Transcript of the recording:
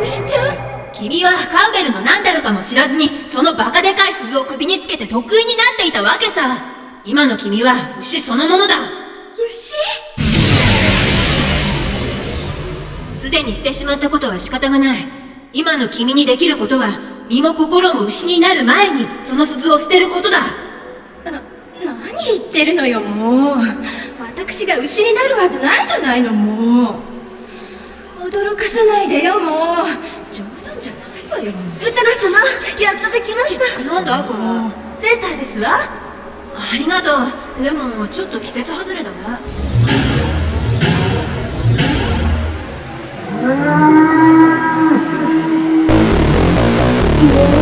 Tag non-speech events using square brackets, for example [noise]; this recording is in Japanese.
牛ちゃん君はカウベルの何たるかも知らずに、そのバカでかい鈴を首につけて得意になっていたわけさ。今の君は牛そのものだ。牛？すでにしてしまったことは仕方がない。今の君にできることは、身も心も牛になる前に、その鈴を捨てることだ。な、何言ってるのよ、もう。私が牛になるはずないじゃないの、もう。驚かさないでよ、様やっとできました。なんだこれ？セーターですわ。ありがとう。でもちょっと季節外れだね。う [laughs] わ